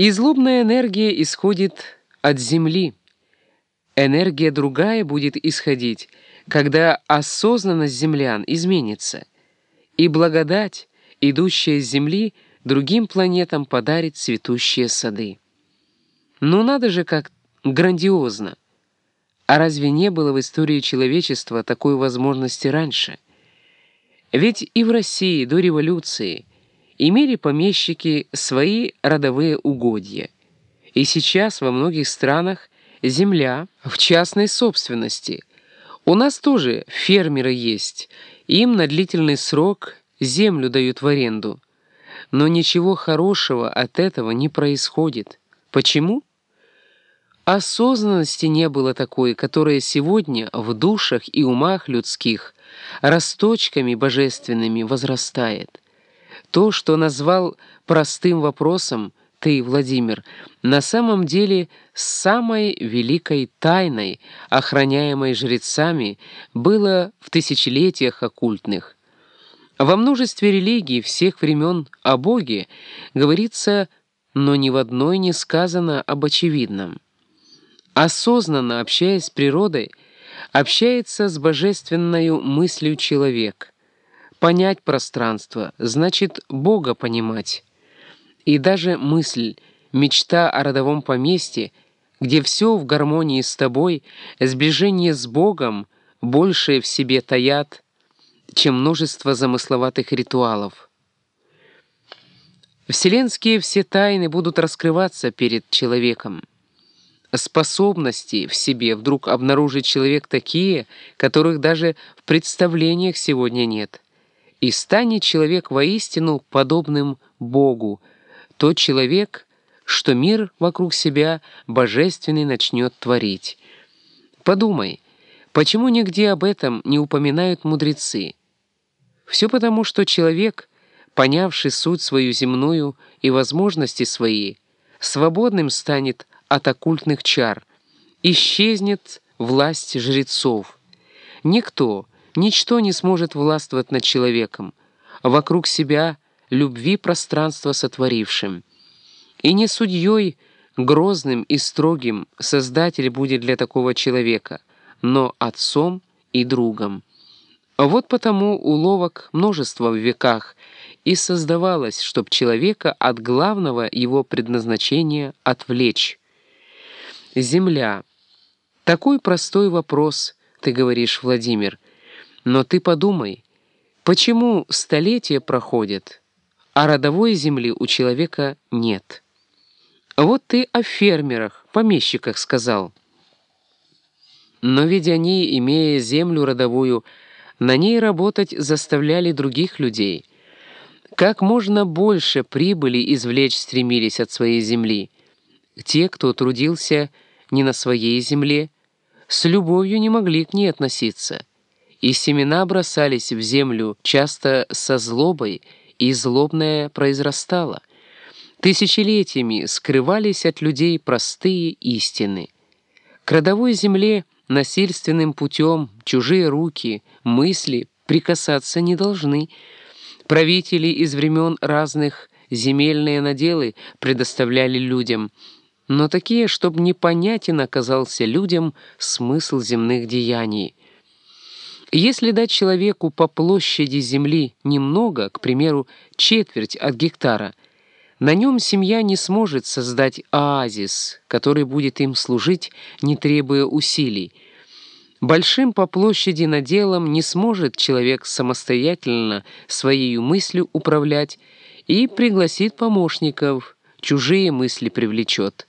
И злобная энергия исходит от Земли. Энергия другая будет исходить, когда осознанность землян изменится, и благодать, идущая с Земли, другим планетам подарит цветущие сады. Ну надо же как грандиозно! А разве не было в истории человечества такой возможности раньше? Ведь и в России до революции – имели помещики свои родовые угодья. И сейчас во многих странах земля в частной собственности. У нас тоже фермеры есть, им на длительный срок землю дают в аренду. Но ничего хорошего от этого не происходит. Почему? Осознанности не было такой, которая сегодня в душах и умах людских росточками божественными возрастает. То, что назвал простым вопросом ты, Владимир, на самом деле самой великой тайной, охраняемой жрецами, было в тысячелетиях оккультных. Во множестве религий всех времен о Боге говорится, но ни в одной не сказано об очевидном. Осознанно общаясь с природой, общается с божественной мыслью человек — Понять пространство значит Бога понимать. И даже мысль, мечта о родовом поместье, где все в гармонии с тобой, сближение с Богом большее в себе таят, чем множество замысловатых ритуалов. Вселенские все тайны будут раскрываться перед человеком. Способности в себе вдруг обнаружит человек такие, которых даже в представлениях сегодня нет и станет человек воистину подобным Богу, тот человек, что мир вокруг себя божественный начнет творить. Подумай, почему нигде об этом не упоминают мудрецы? Все потому, что человек, понявший суть свою земную и возможности свои, свободным станет от оккультных чар, исчезнет власть жрецов. Никто, Ничто не сможет властвовать над человеком, вокруг себя любви пространства сотворившим. И не судьей, грозным и строгим Создатель будет для такого человека, но отцом и другом. Вот потому уловок множество в веках и создавалось, чтоб человека от главного его предназначения отвлечь. Земля. Такой простой вопрос, ты говоришь, Владимир, — но ты подумай, почему столетия проходят, а родовой земли у человека нет? Вот ты о фермерах, помещиках сказал. Но ведь они, имея землю родовую, на ней работать заставляли других людей. Как можно больше прибыли извлечь стремились от своей земли. Те, кто трудился не на своей земле, с любовью не могли к ней относиться и семена бросались в землю часто со злобой, и злобное произрастало. Тысячелетиями скрывались от людей простые истины. К родовой земле насильственным путем чужие руки, мысли прикасаться не должны. Правители из времен разных земельные наделы предоставляли людям, но такие, чтобы непонятен оказался людям смысл земных деяний — если дать человеку по площади земли немного, к примеру, четверть от гектара, на нем семья не сможет создать оазис, который будет им служить, не требуя усилий. Большим по площади наделом не сможет человек самостоятельно своей мыслью управлять и пригласит помощников, чужие мысли привлечет.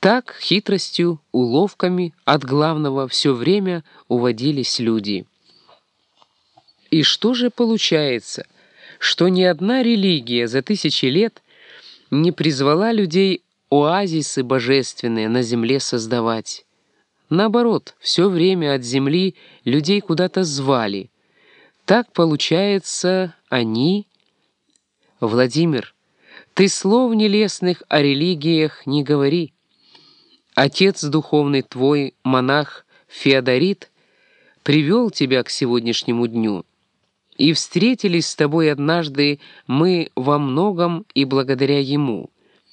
Так хитростью, уловками от главного все время уводились люди. И что же получается, что ни одна религия за тысячи лет не призвала людей оазисы божественные на земле создавать? Наоборот, все время от земли людей куда-то звали. Так, получается, они... Владимир, ты слов нелестных о религиях не говори. Отец духовный твой, монах Феодорит, привел тебя к сегодняшнему дню — и встретились с тобой однажды мы во многом и благодаря ему».